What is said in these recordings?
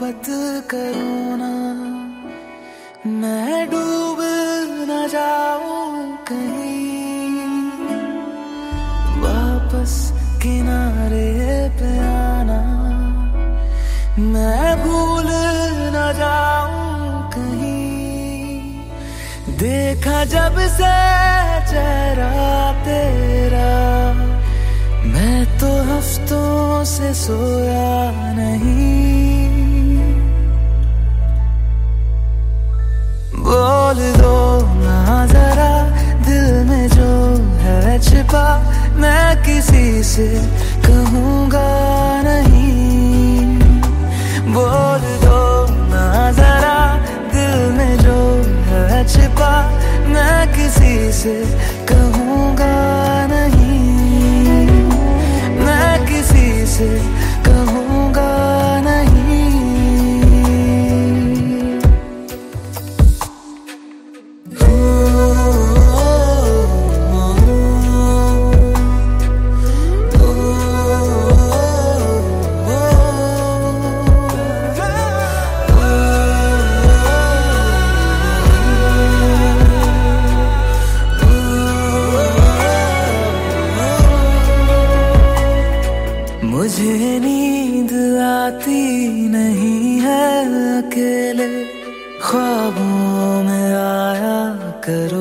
बात करूँ ना, मैं डूब न जाऊँ कहीं। वापस किनारे पे आना, मैं भूल न जाऊँ कहीं। देखा जब से चेहरा तेरा से सोया नहीं। बोल दो ना जरा, दिल में जो है छिपा, मैं किसी से कहूँगा नहीं। बोल दो ना जरा, दिल में जो है छिपा, मैं किसी से कहूँगा मुझे नींद आती नहीं है अकेले। ख्वाबों में आया करो।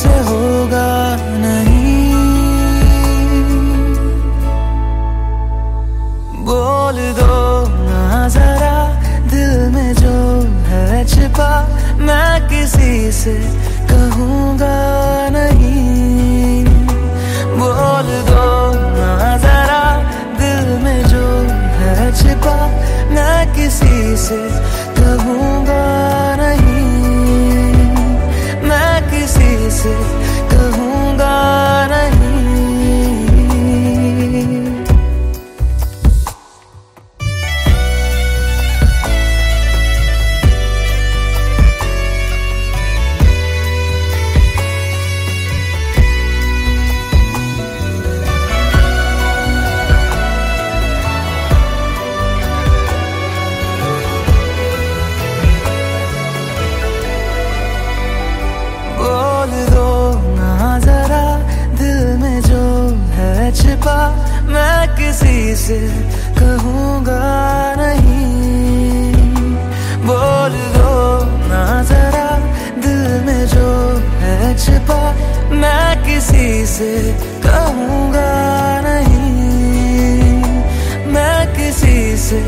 हमसे होगा नहीं। बोल दो ना जरा, दिल में जो है छिपा, मैं किसी से कहूँगा नहीं। बोल दो ना जरा, दिल में जो है छिपा, मैं किसी से कहूँगा किसी से कहूँगा नहीं। बोल दो ना जरा दिल में जो है छिपा। मैं किसी से कहूँगा नहीं। मैं किसी से